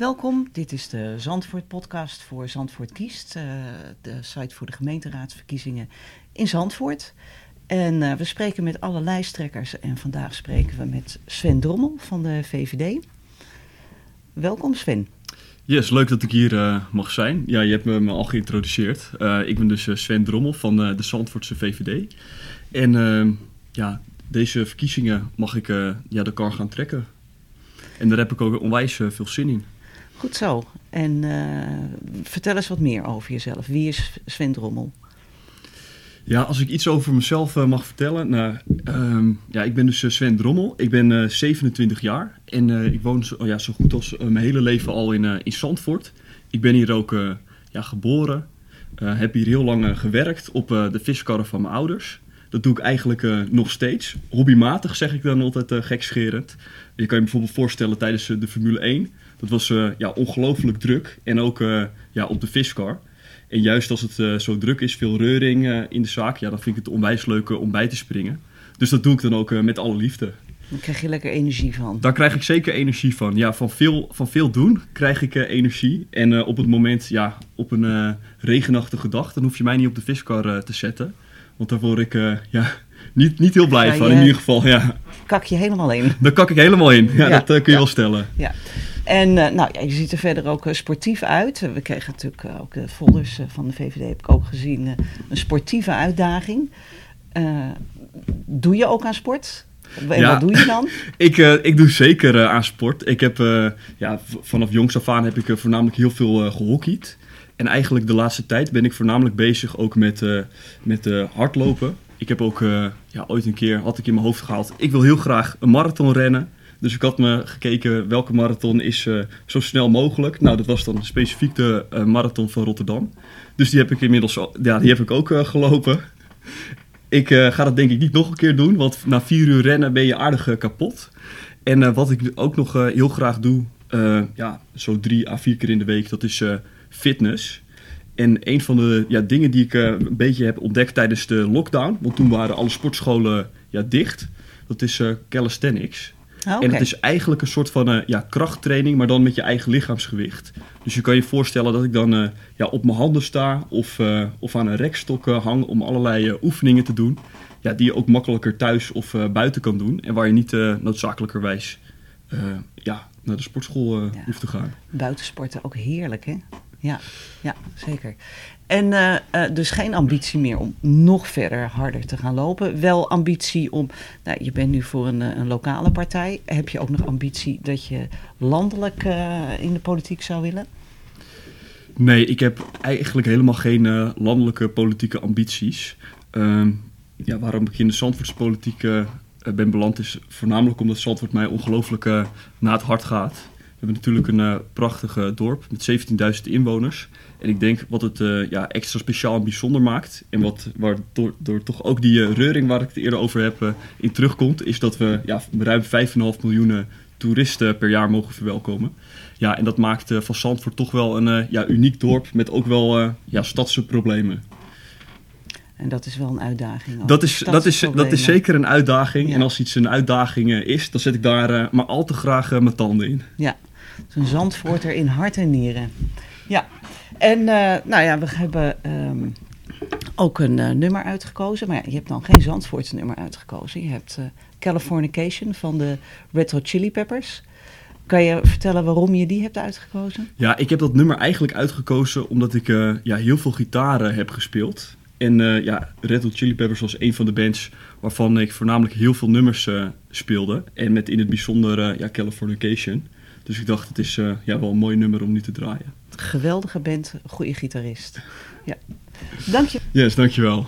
Welkom, dit is de Zandvoort-podcast voor Zandvoort Kiest, uh, de site voor de gemeenteraadsverkiezingen in Zandvoort. En uh, we spreken met alle lijsttrekkers en vandaag spreken we met Sven Drommel van de VVD. Welkom Sven. Yes, leuk dat ik hier uh, mag zijn. Ja, je hebt me, me al geïntroduceerd. ik ben dus Sven Drommel van de Zandvoortse VVD. En ja, deze verkiezingen mag ik ja, de kar gaan trekken. En daar heb ik ook onwijs veel zin in. Goed zo. En uh, vertel eens wat meer over jezelf. Wie is Sven Drommel? Ja, als ik iets over mezelf uh, mag vertellen. Nou, um, ja, ik ben dus uh, Sven Drommel. Ik ben 27 jaar. En ik woon zo, oh ja, zo goed als mijn hele leven al in, in Zandvoort. Ik ben hier ook ja, geboren. heb hier heel lang gewerkt op de viskarren van mijn ouders. Dat doe ik eigenlijk nog steeds. Hobbymatig zeg ik dan altijd gekscherend. Je kan je bijvoorbeeld voorstellen tijdens de Formule 1 dat was ja, ongelooflijk druk. En ook ja, op de viscar. En juist als het zo druk is, veel reuring in de zaak, ja, dan vind ik het onwijs leuk om bij te springen. Dus dat doe ik dan ook met alle liefde. Dan krijg je lekker energie van. Daar krijg ik zeker energie van. Ja, van veel, van veel doen krijg ik energie. En op het moment, ja, op een regenachtige dag, dan hoef je mij niet op de viscar te zetten. Want daar word ik ja, niet, niet heel blij van, in ieder geval. Ja. Kak je helemaal in. Daar kak ik helemaal in. Ja, ja dat kun je wel stellen. Ja. En uh, nou, ja, je ziet er verder ook sportief uit. we kregen natuurlijk ook de folders van de VVD, heb ik ook gezien, een sportieve uitdaging. doe je ook aan sport? En ja, wat doe je dan? ik, ik doe zeker aan sport. Ik heb ja, vanaf jongs af aan heb ik voornamelijk heel veel gehockeyd. En eigenlijk de laatste tijd ben ik voornamelijk bezig ook met, met hardlopen. Ik heb ook ja, ooit een keer, had ik in mijn hoofd gehaald, ik wil heel graag een marathon rennen. Dus ik had me gekeken welke marathon is zo snel mogelijk. Nou, dat was dan specifiek de marathon van Rotterdam. Dus die heb ik inmiddels ja, die heb ik ook gelopen. Ik ga dat denk ik niet nog een keer doen, want na vier uur rennen ben je aardig kapot. En wat ik ook nog heel graag doe, ja, zo drie à vier keer in de week, dat is fitness. En een van de ja, dingen die ik een beetje heb ontdekt tijdens de lockdown, want toen waren alle sportscholen ja, dicht, dat is calisthenics. Oh, en het is eigenlijk een soort van uh, ja, krachttraining, maar dan met je eigen lichaamsgewicht. Dus je kan je voorstellen dat ik dan ja, op mijn handen sta of, of aan een rekstok hang om allerlei oefeningen te doen. Ja, die je ook makkelijker thuis of buiten kan doen. En waar je niet noodzakelijkerwijs ja, naar de sportschool hoeft te gaan. Buitensporten ook heerlijk, hè? Ja, ja zeker. En uh, uh, dus geen ambitie meer om nog verder harder te gaan lopen. Wel ambitie om, nou, je bent nu voor een, een lokale partij. Heb je ook nog ambitie dat je landelijk in de politiek zou willen? Nee, ik heb eigenlijk helemaal geen landelijke politieke ambities. Ehm, ja, waarom ik in de Zandvoortspolitiek ben beland is voornamelijk omdat Zandvoort mij ongelooflijk na het hart gaat. We hebben natuurlijk een uh, prachtig dorp met 17.000 inwoners. En ik denk wat het uh, ja, extra speciaal en bijzonder maakt, en wat, waardoor door toch ook die uh, reuring waar ik het eerder over heb in terugkomt, is dat we ja, ruim 5,5 miljoen toeristen per jaar mogen verwelkomen. Ja, en dat maakt van Zandvoort toch wel een ja, uniek dorp met ook wel ja, stadse problemen. En dat is wel een uitdaging. Dat is, dat, is, dat is zeker een uitdaging. En als iets een uitdaging is, dan zet ik daar maar al te graag mijn tanden in. Ja, Zo'n Zandvoorter in hart en nieren. Ja, en uh, nou ja, we hebben um, ook een uh, nummer uitgekozen. Maar je hebt dan geen Zandvoortse nummer uitgekozen. Je hebt uh, Californication van de Red Chili Peppers. Kan je vertellen waarom je die hebt uitgekozen? Ja, ik heb dat nummer eigenlijk uitgekozen omdat ik ja, heel veel gitaren heb gespeeld. En ja, Red Hot Chili Peppers was een van de bands waarvan ik voornamelijk heel veel nummers speelde. En met in het bijzonder ja, Californication. Dus ik dacht, het is uh, ja, wel een mooi nummer om nu te draaien. Geweldige band, goede gitarist. Ja. Dank je. Yes, dankjewel.